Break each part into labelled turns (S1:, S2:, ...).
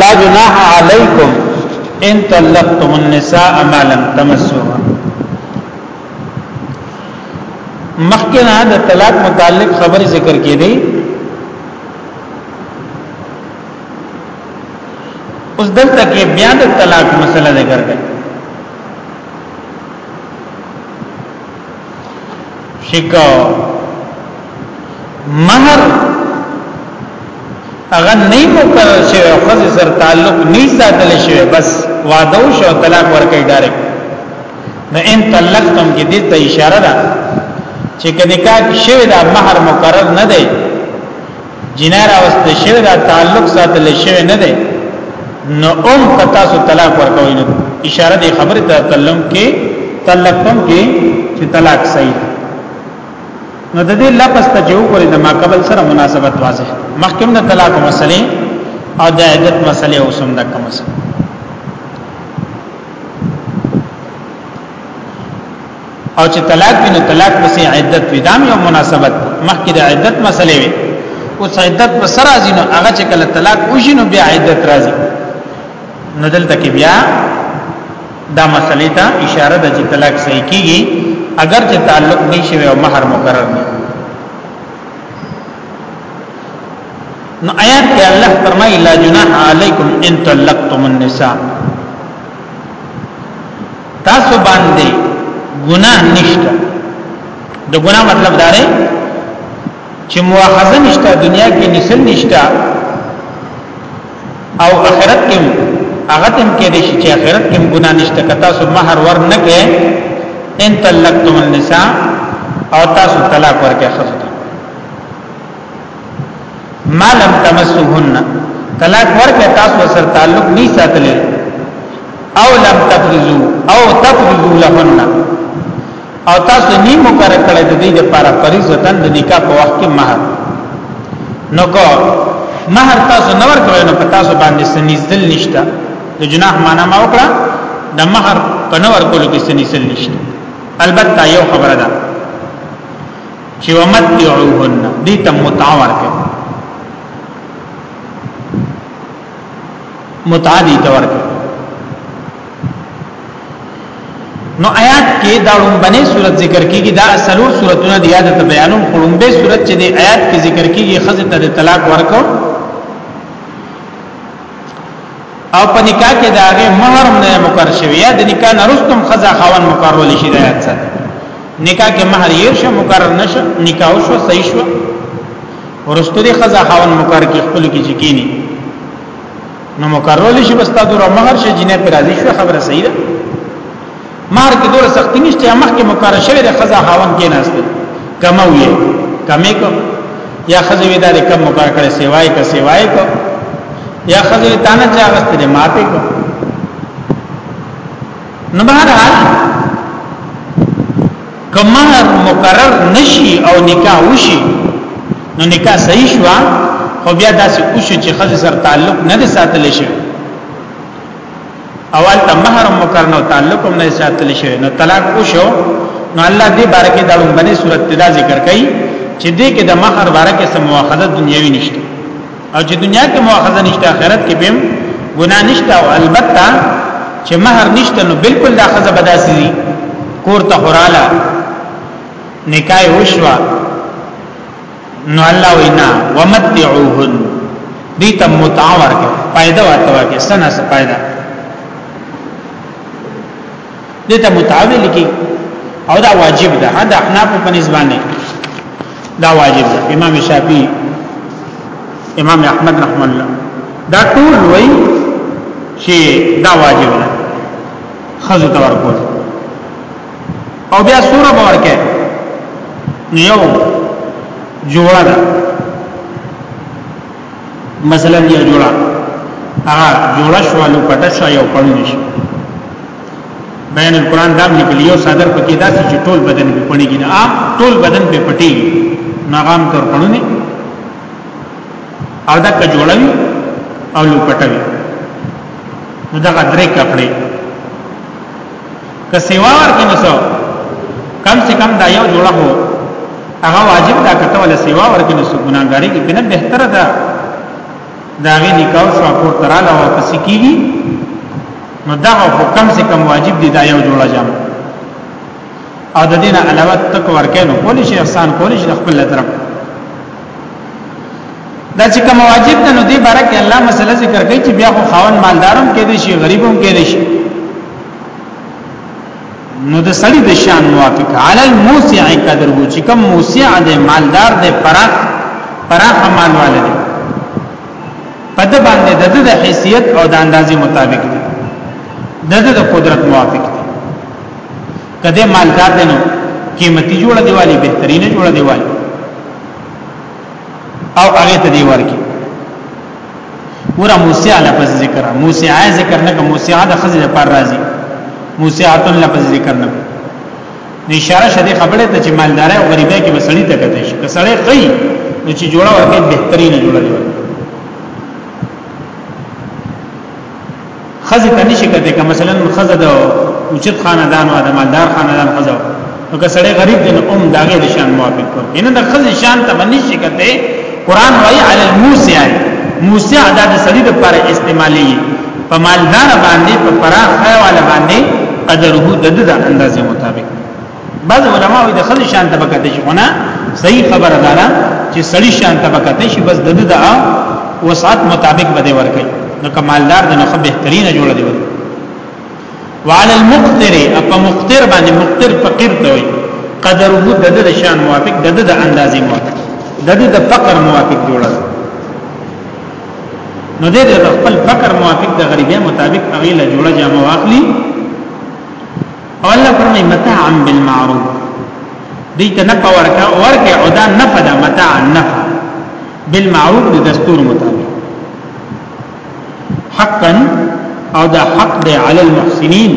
S1: لا جناح علیکم ان طلقتم النساء ما لم تمسوها مخکنا د طلاق متعلق خبر ذکر کې دی اوس دلته کې بیا د طلاق مسله ذکر کړي شکا مہر اگر نئی مقرر شوی خزی سر تعلق نئی ساتل شوی بس وعدو شو طلاق ورکی ڈارک نو ان طلقتم کی دیتا اشاره دا چې کنکاک شوی دا مہر مقرر نه دی جنا راوست شوی دا تعلق ساتل شوی نه دی نو ام کتا سو طلاق ورکوي نو اشاره دی خبره ته تعلق کې تعلق کوم کې چې طلاق صحیح نو د دې لفظ ته جو کولې د ما قبل سره مناسبت واضح مخکم نه طلاق مسلې او د عدت مسلې او سم د کوم مسلې او چې طلاق وي نو طلاق پسې عدت وي دا یو مناسبت مخکې د عدت مسلې وي اوس عدت په سر راځي نو هغه چې کله طلاق وشي نو بیا عدت راځي نو دلته کې بیا دا مسلې ته اشاره ده چې طلاق صحیح کیږي اگر چې تعلق نه شوی او مہر مقرر نه نو آیات کې الله فرمایي لا جناح علیکم ان طلقتم النساء تاسو باندې ګناه نشته د ګناه مطلب دا دی چې مؤاخذه نشته دنیا کې نسل نشته او آخرت کې هغه تم کې دي چې آخرت کې ګناه نشته کتا سو مہر ور نه کې ان طلقتم النساء او تاسو طلاق ورکه خزه ما لم تمسوهن طلاق ورکړه تاسو سره تعلق نه ساتلی او لم تفرزو او تفرزو لهن او تاسو نی مقرر کړی د دې لپاره فریضه د نکاح په وخت کې مہر نو کو مہر تاسو نور کړی نو په تاسو باندې سنیزل نشته د جناح معنا ما وکړه د مہر په نور کولو کې سنیزل نشته البته یو خبره ده چې ومتعوهن دې ته متع ورکړي متع دې ته ورکړي نو آیات کې دا لومبنه صورت ذکر کیږي دا اصلو صورتونه د یاد ته بیانوم لومبه صورت چې د آیات کې ذکر کیږي خزه ته طلاق ورکو او په نکاح کې دا غي مہر نه مقرر شوی یا د نکاح نرستم خزا خاون مقرر لشي شي راځي سره نکاح کې مہر یې شو مقرر نشه نکاح شو صحیح شو ورستو دي خزا خاون مقرر کې خپل کې چکینی نو مقرر لشي شي بس تا دور مہر شي جنې پر راضي شو خبره صحیح ده مار کې دوره سختی نشته یا مخکې مقرره شوی د خزا خاون کې ناشته کمو یې کمې کو یا خزه وی دا کم مقرر کړي سیوای کا سیوای کو یا خزه تانه چا غست دې ماته کو نو بهر حال کمر مقرر نشي او نکاح وشي نو نکاح صحیح شو خو بیا داسې وشو چې خزه سره تعلق نه ساتل شي اول ته مہر مقرر نو تعلق هم نه ساتل شي نو طلاق وشو نو الله دې بارکه د لومبني صورت تدا ذکر کړي چې دې کې د مہر بارکه سم مؤاخذه دنیوي نشته او چې دنیا کې مؤاخذه نشته آخرت کې به ګناه نشته او البته چې مہر نشته نو بالکل دا خزه بداسي کور ته خوراله نکای وشوا نو الله وینا ومتعوهن دې ته متع ورکه فائدہ ورته ورکه سنا څه فائدہ دې ته متع ویل کی او دا واجب ده دا احناف په نسبانه دا واجب ده امام شافعي امام احمد رحم الله دا ټول وای چې دا واجب ده خزو تور کول او بیا سوره باور کې یو جوړه ده مثلا یو جوړه هغه جوړه شو نو پټه شو یو پړون شي بیان القرآن دام لیکل یو صدر پکې داسې چې ټول بدن په پړی کې نه عام ټول بدن په پټي ناغام تور پړونی او دا کجوړوي او لوپټوي نو دا غدرې کپړې که سیوا ورکې نو سو کم سے کم دا یو جوړه هو هغه واجب دا کته ولا سیوا ورکې نو سو ګناګاری کې کنه بهتره ده دا غي نکاح شو پور تراله او پس کیږي نو دا هو کم سے کم واجب دي دا یو جوړه جام او د دینه علاوه تک ورکې نو کولی شي احسان کولی شي خپل طرف دا چې کوم واجب ده نو دې بارک الله مسله ذکر کوي چې بیا خو خاون مالدارم کې دي شي غریبم کې دي شي نو د سړي د شان موافق علی الموسع قدر وو چې کوم موسع دی مالدار دی پراخ پراخ مال والد په د باندې د د حیثیت او د اندازې مطابق دی د د قدرت موافق دی کده مالدار دی نو قیمتي جوړه دیوالی بهترینه جوړه دیوالی او هغه ته دی ورکی ګوره موسیع لفظ ذکر موسیع ذکر نه کوم موسیع د خزې د پر راځي موسیعات لفظ ذکر نه کوم اشاره شدي خبره ته چې مالدار او غریبه کې وسړی ته کته شي کسړې قي نو چې جوړه ورته بهتري نه جوړه جوړه خزه ته نشي کته که مثلا خزه د اوچت خاندان او د مالدار خاندان خزه نو که سړی غریب دی نو ام داګه د شان موافق کړ ان د خزه شان ته باندې شي کته قران وايي علی الموسع موسع دا د سړی د پر استعمالي په مالدار باندې په پراخه والا باندې قدره د د اندازې مطابق بعض علماء د خځې شان ته بکته شي نه صحیح خبره ده چې سړی شان ته بکته شي بس د دې وسعت مطابق بده ورکړي نو کمالدار د نخ بهترینه جوړه دی وعلى المقتر اپ مقتر باندې مقتر فقیر ته وي قدر وو د دې شان موافق د دې د اندازې موافق د دې د فقر موافق جوړه نو دې د خپل فقر موافق د غریبې مطابق اغیله جوړه جامه واخلي الله فرمای متاعا بالمعروف دې ته نه پورکا ورکه او دا نه فدا متاعا نه بالمعروف د دستور مطابق حقا او دا حق دی علی المحسنین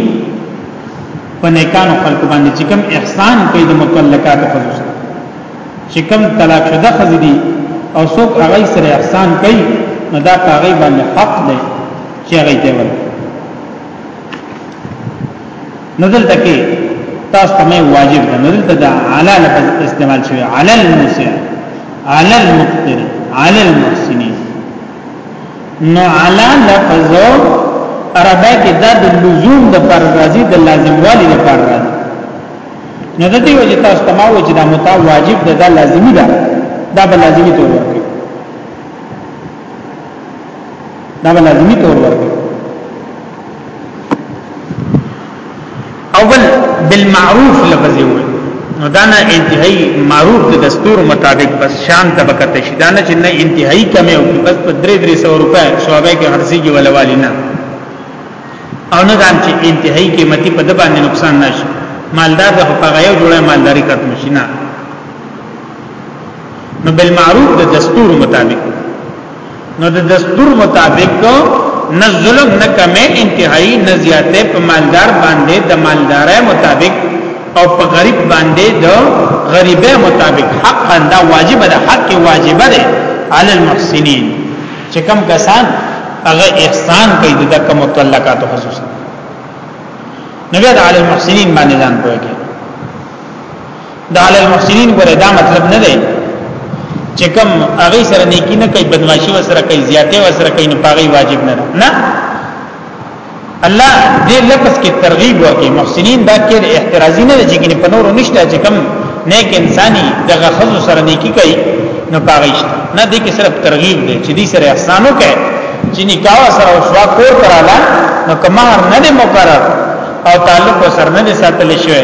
S1: په نیکانو خلق باندې چې کوم احسان کوي د متعلقات خصوصا چې کوم طلاق شده خزې دي او څوک هغه سره احسان کوي نو دا هغه باندې حق دی چې هغه دی ورته نو دلته کې تاسو ته واجب ده نو دلته د علا لفظ استعمال شوی علا الموسع علا المقتر علا المحسنین نو علا لفظ عربی کې دا د لزوم د پر راضی د لازم والی د پر راضی نو د دې وجه تاسو ته ما وجه دا متا واجب ده دا لازمی ده دا به لازمی ته ورکړي دا به لازمی تور ورکړي اول بالمعروف لفظ یو نو دا نه انتهایی معروف د دستور مطابق بس شان طبقه شي دا نه چې نه انتهایی کمی او بس په 3-300 روپے شعبې کې هرڅي کې ولوالي نه او نه دام چې انتهایی قیمتي په د باندې نقصان نشي مالدار د هغه یو جوړه مالداری کټ مشي نه نو بالمعروف د دستور مطابق نو د دستور مطابق نه ظلم نه کمه انتهایی نه زیاته په مالدار باندې د مالدارۍ مطابق او په غریب باندې د غریبۍ مطابق حق دا واجب ده حق واجب ده علی المحسنین چې کم کسان هغه احسان کوي د دک متعلقات خصوصا نبی علی المحسنین باندې ځان پوهیږي دا علی المحسنین ګره دا مطلب نه دی چې کوم هغه سره نیکی نه کوي بدمعشي وسره کوي زیاته وسره کوي نه پاغي واجب نه نه الله دې لفظ کې ترغیب ورکړي محسنین دا کې احترازي نه چې کني په نور نشته چې کوم نیک انساني دغه خزو سره نیکی کوي نه پاغي شته نه دې کې صرف ترغیب دی چې دې سره احسانو کوي چې نکاح سره او شوا کور کراله نو کمهر نه مقرر او تعلق سره نه ساتل شوی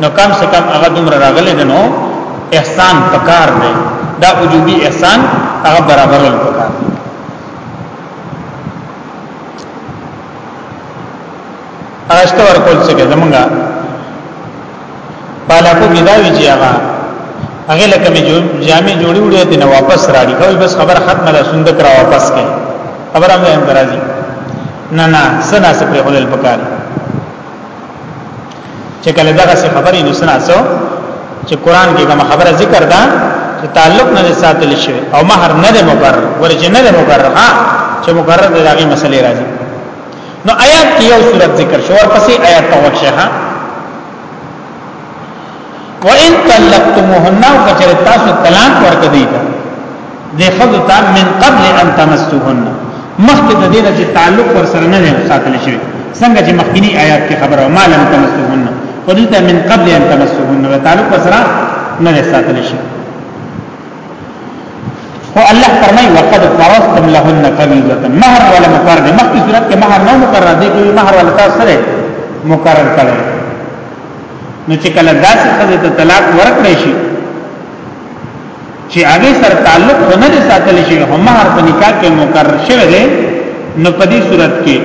S1: نو کم سے کم هغه دومره راغلی نه نو احسان پکار دی دا وجوبي احسان هغه برابرول پکار دی ارشته ورکول څه کې زمونږه بالاکو کې دا وی چې هغه هغه لکه مې جامع جوړي وړي ته واپس راړي کوي بس خبر ختمه ده سندک را واپس کې خبر هم درازي نه نه سنا سپری خلل پکاري چې کله دغه څه خبرې نسنا سو چې قران کې کوم خبره ذکر ده چې تعلق نه ساتل شي او مہر نه ده مقرر ورجه نه ده مقرر ها چې مقرر ده دغه مسلې راځي نو آیات کې یو صورت ذکر شو ورپسې آیات ته وښه وان طلقتموهن او کچر تاسو طلاق ورکدي د خذو ته من قبل ان تمسوهن مخکې د دې چې تعلق ور سره نه ساتل شي څنګه چې مخکینی آیات کې خبره ما لم تمسوهن ودلته من قبل ان تمسوهن و تعلق ور سره نه ساتل شي خو الله فرمای وقد فرضتم لهن فريضه مہر ولا مقرر مخکې صورت کې مہر نه مقرر دی کوئی مہر ولا تاسو سره مقرر کړی نو چې کله داسې خزه ته طلاق ورکړې شي چې هغه سر تعلق نه دي ساتل شي هم هر په نکاح کې مقرر شوی دی نو په دې صورت کې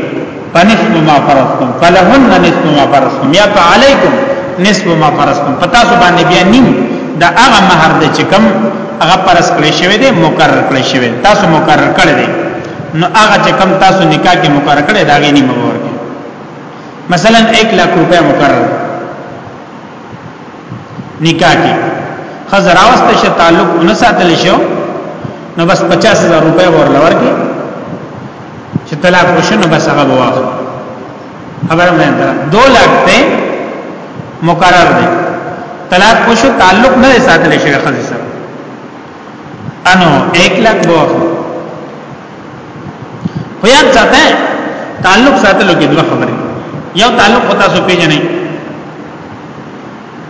S1: پنس ما فرستم فلهن نصف ما فرستم یا فعليكم نصف ما فرستم پتا سو باندې بیا نیم دا هغه مہر د چکم هغه پرس کړی شوی دی مقرر کړی شوی تاسو مقرر کړی دی نو هغه چې کم تاسو نکاح کې مقرر کړی دا غي نیمه ورکړي مثلا 1 لک روپے مقرر نکاح کې خزر اوسته شه تعلق نه ساتل شو نو بس 50000 روپے ورل ورکی چې طلاق وشو نو بس هغه بواخ خبر مې ده 2 لک ته مقرر دی طلاق وشو تعلق نه ساتل شي خزر سره انو 1 لک بواخ خو یاد ساته تعلق ساتلو کې دوه خبرې یو تعلق خو تاسو پیژنئ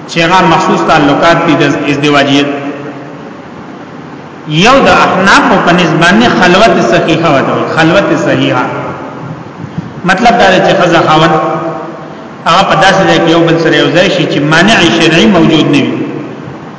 S1: چې هغه مخصوص تعلقات دي د ازدواجیت یو د احناف په نسبانه خلوت صحیحه وته خلوت صحیحه مطلب دا چې خزه خاون هغه په داسې ځای کې یو بل سره یو ځای شي چې مانع شرعي موجود نه وي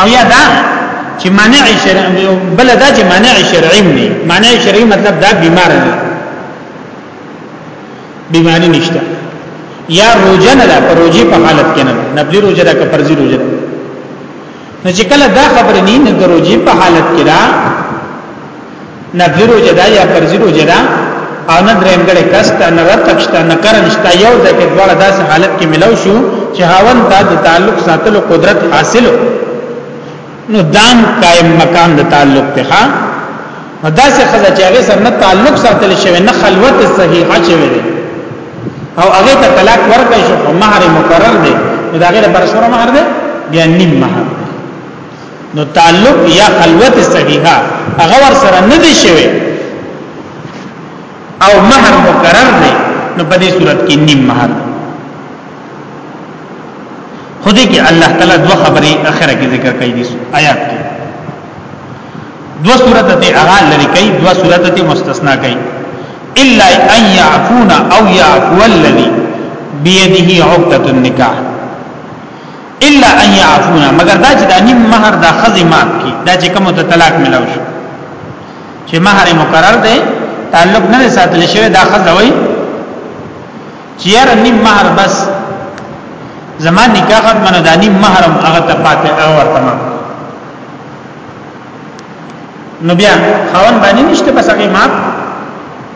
S1: او یا دا چې مانع شرعي بل دا چې مانع شرعي نه مانع شرعي مطلب دا بیمار نه بیماری نشته یا روزه نه ده پر روزي په حالت کې نه نبلي روزه ده که فرضي روزه ده نو چې کله دا خبره نه نه د روزي په حالت کې ده نفلی روجه دا یا فرضی روجه دا او نه دریم ګړې کستا نه رتکشتا نه کرنشتا یو ځکه دواړه داسې حالت کې ملو شو چې هاون دا د تعلق ساتلو قدرت حاصلو نو دام قائم مقام د تعلق ته ها دا څه خزه چې هغه سره نه تعلق ساتل شوی نه خلوت صحیحه شوی دی او هغه ته طلاق ورکړ شو مہر مقرر دی دا غیر پر شور مہر دی بیا نیم مہر نو تعلق یا خلوت صحیحه هغه ور سره نه دی شوی او مہر مقرر دی نو په دې صورت کې نیم مہر خودی کې الله تعالی دوه خبرې اخره کې ذکر کوي دي آیات کې دوه صورت ته هغه لري کوي دوه صورت ته مستثنا کوي الا ان يعفون او يعفو الذي بيده عقده النکاح الا ان يعفونا مگر دا چې دا نیم مہر دا خزي معاف کی دا چې کوم ته طلاق ملاو شو چې مہر مقرر دی تعلق نه ساتل شوی دا خزوي چیر نیم مہر بس زمان نکاح ختم نه دا نیم مہر هم هغه ته پاتې او ورته نو بیا خاون باندې نشته بس هغه معاف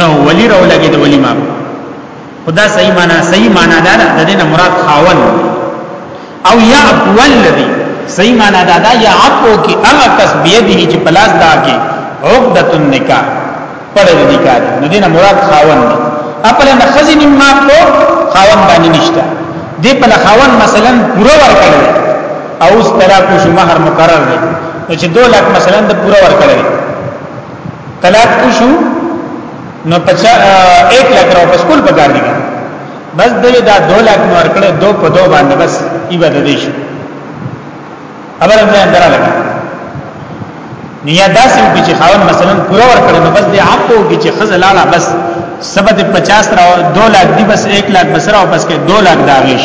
S1: نو ولی راو لګي د ولی ماف خدا صحیح معنا صحیح معنا دا ده د دې مراد خاون او یا اول لدی صحیح معنا دا ده یا اپو کی هغه کس بيدی چې پلاس دا کې عقدۃ النکاح پر نکاح نو دینه مراد خاون دی خپل نه خزي نیم ما کو خاون باندې نشته دی په خاون مثلا پوره ورکړي او اس طلاق شو مہر مقرر دی چې 2 لک مثلا د پوره ورکړي طلاق وشو نو پچا 1 لک رو پس کول پکار دي بس دې دا 2 لک نور کړه دو په دو باندې بس ایباده دي شي خبر نه اندر لګا نیا داسې وکړي چې خاون مثلا پورا ور کړو نو بس دې حق وکړي چې خزه لاړه بس سبد 50 را 2 لک دی بس 1 لک بس را او بس کې 2 لک دا غیش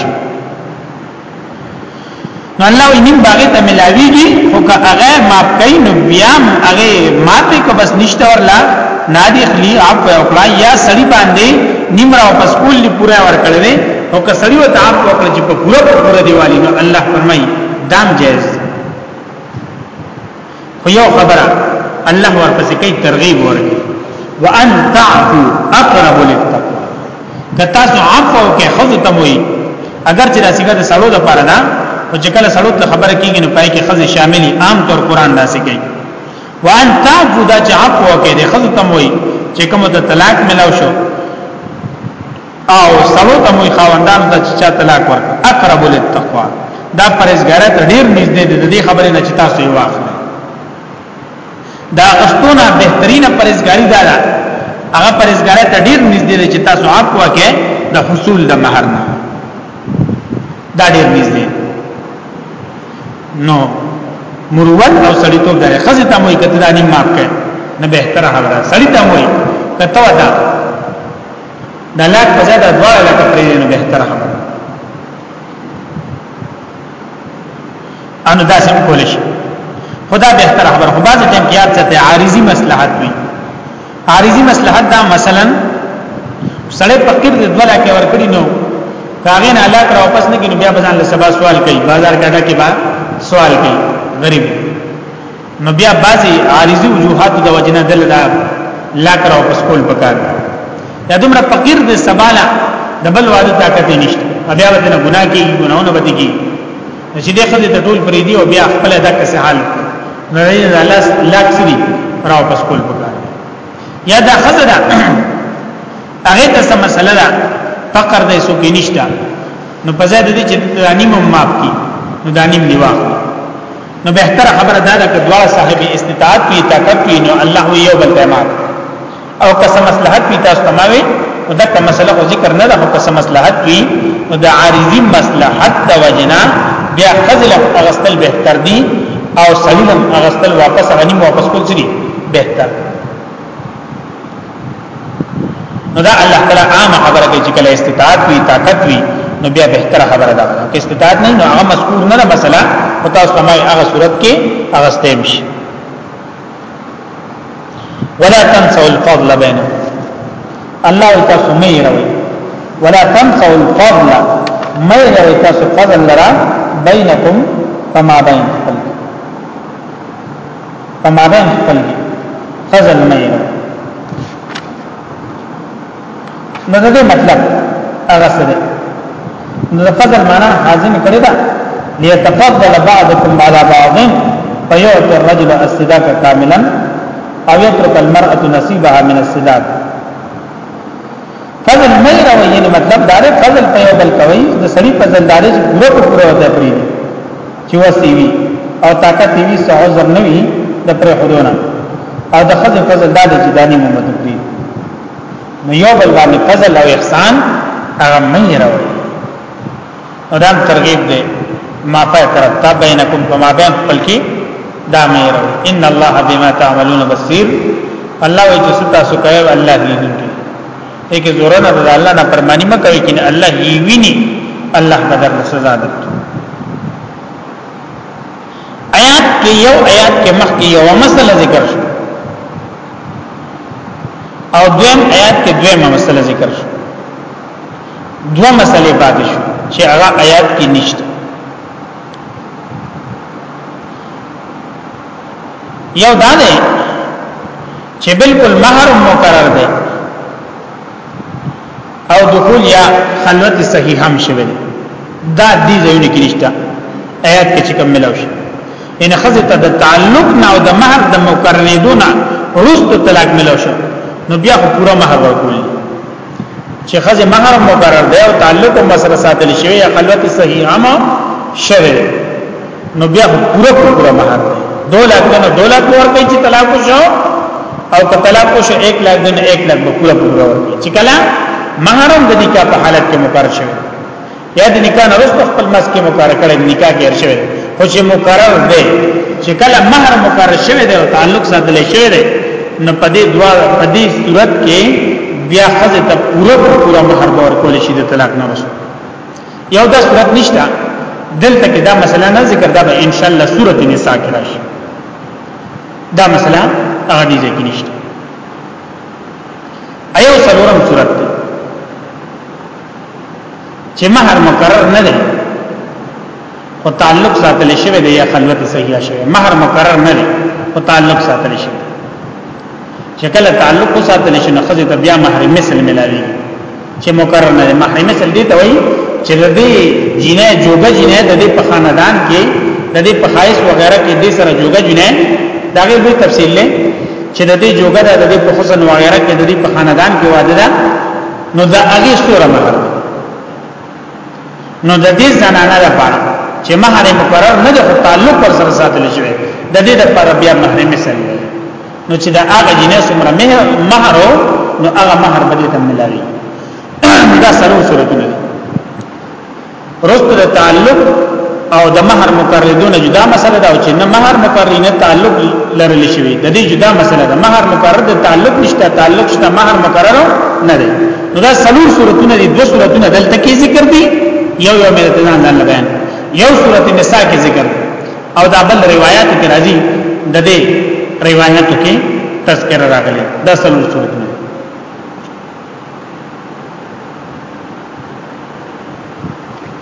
S1: نو الله وی نیم باغی ته ملاویږي او که هغه ماف کوي نو بیا هغه ماته کو بس نشته ورلا نادي خلی اپ او کړه یا سړی باندې نیم را واپس کول دی پورا ور کړل او که سړی وته اپ او کړ چې په پورا پورا دیوالی نو الله فرمایي دام جائز خو یو خبره الله ورپسې کوي ترغیب ورکړي وان تعفو اقرب للتقوى کتا سو عفو کې خود تموي اگر چې راسیګه د سړو د پاره ده او چې کله سړو ته خبره کیږي نو پای کې خز شاملي عام طور قران داسې کوي وان تعفو دا چې عفو کې د خود تموي چې کوم د طلاق ملاو شو او سړو ته موي خاوندانو ته چې چا طلاق ورک اقرب للتقوا دا پرېزګار ته ډیر نږدې دي د دې خبرې نه چې تاسو یې واخلئ دا غستونه بهترینه پرېزګاری ده هغه پرېزګار ته ډیر نږدې دي چې تاسو اپ وکه د حصول د مہر نه دا ډیر نږدې نو مروت او سړی ته د خزې ته موي کتدانې ماپ کړي نه بهتره حواله سړی ته موي کته ودا دا لاک په ځای دا دواړه لکه پرې نه بهتره خبره انو دا سم کول شي خدا بهتره خبره خو بعضی ټیم کې یاد ساتي عارضی مصلحت وي عارضی مصلحت دا مثلا سړی فقیر د دولا کې ورکړي نو کاغین علاق را واپس نه کینو بیا بزان له سبا سوال کوي بازار کډه کې با سوال کوي غریب نو بیا بعضی عارضی وجوهات د وجنه دل دا لا کړه او پس کول پکار یا دومره فقیر د سباله د بل واده طاقت نشته بیا به نه ګناه کوي ګناونه به کوي چې دغه د ټول پرې دی او بیا خپل دا کس حال نه دی لاس لاکسري راو پس کول پکار یا دا خزره هغه ته سم مسله ده فقر دې سو کې نشته نو په ځای د دې چې دانیم معاف کی نو دانیم دی واخلي نو بهتره خبره دا ده چې دوا صاحب استطاعت وي طاقت وي نو الله یو بل پیما او که سم مصلحت وي تاسو تمامي نو دا کوم مسله خو ذکر نه ده خو که سم مصلحت وي نو دا عارضی مصلحت د وجنا بیا خزل اغستل بهتر دي او سلیم اغستل واپس غنیم واپس کول سری بهتر نو دا الله تعالی عامه خبره کوي چې کله استطاعت وي طاقت وي نو بیا به تر خبره ده که استطاعت نه نو هغه مذکور نه ده مثلا او تاسو ما هغه صورت کې هغه ستیم شي ولا تنسوا الفضل بينكم الله تاسو مې راوي ولا تنسوا الفضل مې راوي تاسو فضل لرا بينكم فما بينكم په مابین خپل کې خزه لمه یې نو د دې مطلب هغه سره نو د فضل معنا حازم کړی دا ليتفضل بعضكم على بعض فيعطي الرجل الصداق كاملا او يترك المرأة نصيبها من الصداق فضل نه راوي یعنی مطلب دا دی فضل په یو بل کوي د سړي فضل داري چې پوره پوره وته پری چې وسې وي او طاقت یې څه عذر نه وي د پر خودونه او د خځه فضل دا د جداني محمد دی نو یو بل باندې فضل او احسان هغه مې راوړي او دا ترغیب دی ما په طرف تا بینکم فما بین خپل کې دا مې راوړي ان الله بما تعملون بصیر الله وجه ستا سو کوي الله دې دغه زورنا د الله نه پرمانی مکوي کین الله یې ویني الله بدر سزا درکړي آیات کې یو آیات کې مخکې یو مسله ذکر شو او دویم آیات کې دویمه مسله ذکر شو دو مسلې پاتې شو چې هغه آیات کې نشته یو دا ده چې بالکل مہر مقرر دی او دخول یا خلوت صحیح هم شوی دی دا دې ځایونه کې نشته آیات کې چې کوم ملو شي ان خزه ته د تعلق نه او د مہر د مقرنیدو نه ورستو طلاق ملو شو نو بیا خو پورا مہر ورکول چې خزه مہر مقرر دی او تعلق هم سره ساتل شوی یا خلوت صحیح هم شوی نو بیا پورا پورا مہر دی دو لاکھ دنو دو لاکھ ورکی چی طلاق شو او که طلاق شو ایک لاکھ دنو ایک لاکھ پورا پورا ورکی چی کلا مہرم د نکاح په حالت کې مقرر شوی یا د نکاح نرسته خپل مس کې مقرر کړي نکاح کې شوی خو چې مقرر دی چې کله مہر مقرر شوی دی او تعلق ساتل شوی دی نو په دې دوا په دې صورت کې بیا خزه ته پورا پورا مہر باور کول شي د طلاق نه وشو یو د صورت نشته دلته کې دا مسله نه ذکر دا به ان شاء الله سورته نساء کې راشي دا مسله هغه دې کې نشته ایو سلورم صورت دی چې مہر مقرر نه دی او تعلق ساتل شوی دی یا خلوت صحیح شوی مہر مقرر نه دی او تعلق ساتل شوی چې کله تعلق وساتل شي نو خزه ته بیا مہر مثل ملاوي چې مقرر نه مہر مثل دی ته وایي چې د دې جنې جوګه جنې د دې په خاندان کې د دې په خایس وغیرہ کې د سره جوګه جنې دا به تفصیل لې چې د دې جوګه د دې په حسن وغیرہ کې د دې په خاندان کې واده ده نو دا هغه ستوره مہر نو د دې زنانه لپاره چې مہر مقرر نه ده تعلق پر سره ساتل شوی د دې لپاره بیا مہر مثل دی نو چې دا هغه جنې څومره مہر مہر نو هغه مہر به ته ملاوي دا سره صورتونه دي رست د تعلق او د مہر مقرر دونه جدا مسله ده او چې نه مہر مقرر نه تعلق لرل شوی د دې جدا مسله ده مہر مقرر د تعلق نشته تعلق شته مہر مقرر نه دی نو دا څلور صورتونه دي دوه صورتونه دلته کې ذکر دي یو یو مې ځان ځان بیان یو صورت نساء کې ذکر او دا بل روایت کې راځي د دې روایت کې تذکر راغلي دا څلور صورتونه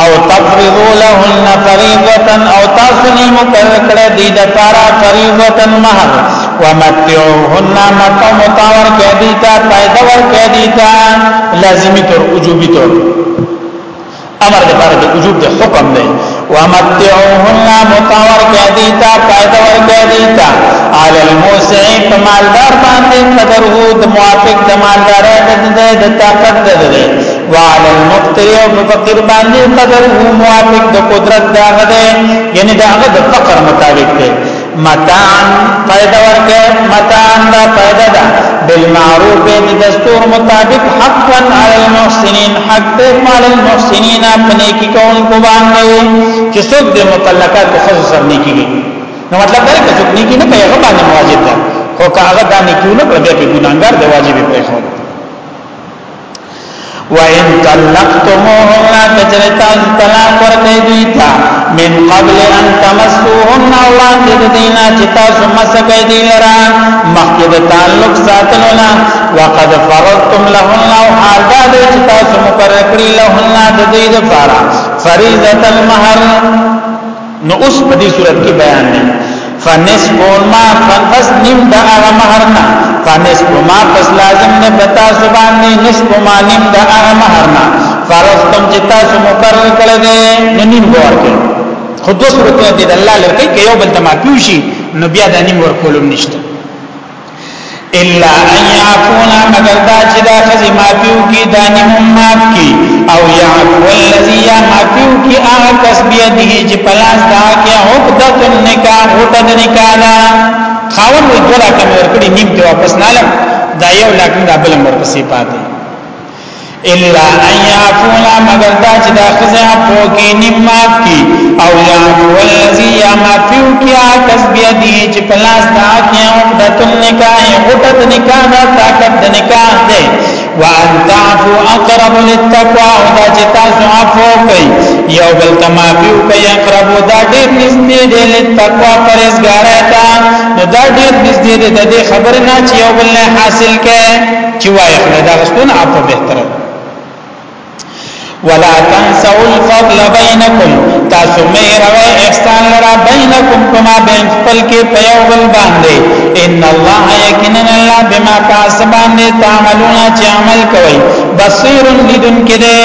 S1: او تفرضو لهن فریضه او تاسو نه مقرر کړی دی د پارا فریضه مہر ومتعوهن متع متاور کې دی تا پیدا ور کې دی تا لازمی تر وجوبی تر امر د پاره د وجوب د حکم دی ومتعوهن متاور کې دی تا پیدا ور کې دی تا علی الموسع مالدار باندې قدر هو د موافق د مالدار د طاقت ده وعلى المقتر او فقير باندې قدر هو موافق د قدرت دا غده یعنی دا غده فقر مطابق دی متان پیدا ورکه متان دا پیدا دا بالمعروف د دستور مطابق حقا على المحسنين حق ته مال المحسنين اپنے کی کون کو باندې چې څوک د متعلقات خصوصا نه کیږي نو مطلب دا چې څوک نه کیږي نه پیغام باندې واجب ده خو کاغه دا نه کیونه پر دې کې ګناګار دی واجب پرې خو وَإِن طَلَّقْتُمُوهُنَّ کچره تاسو طلاق ورکړئ دوی ته من قبل ان تمسوهن وړاندې د دینا چې تاسو مسکه دی لرا مخکې د تعلق ساتلو نه وقد فرضتم لهن او حال دا دی چې تاسو مقرر کړی لهن د دوی لپاره فریضه المهر نو اوس په دې صورت کې بیان دی فنصف ما فنفس نیم دا هغه مہر نه فنصف ما پس لازم نه بتا زبان نه نصف ما نیم دا هغه مہر نه فرض تم چې تاسو مقرر کړی دی نو نیم ورکړي خو دوه صورتونه دي د الله لکه کې یو بل ته معفو شي نو بیا د نیم ورکولم نشته الا ان يعفونا مگر دا چې دا خزي معافيو کی دانی مم معاف کی او يعفو الذي يا معافيو کی هغه کس بيده چې پلاس دا کې عقدت النکاح غټه د نکاح دا خاون وی دولا کم ورکړي نیم ته واپس نالم دا یو لاکن دا بل مر پسې پاتې الا ان يعفونا مگر دا چې دا خزه په کې نیم معاف کی او يعفو الذي يا معفو کیا کس بیا دی چې پلاس دا کیا عقدت النکاح عقدت نکاح دا طاقت د نکاح ده وان تعفو اقرب للتقوى او دا چې تاسو عفو کوي یو بل تمافیو کوي اقرب دا ډېر نږدې دی للتقوى پرېزګارای تا نو دا ډېر نږدې دی د دې خبر نه چې یو بل حاصل کړي چې وایي خدای دا غستونه اپ بهتره ولا تنسوا الفضل بينكم تاسو مې روي احسان لرا بينكم کما بين خپل کې په یو بل باندې ان الله یقینا الله بما کاسبان دې تعملون چې عمل کوي بصیر لیدون کې دې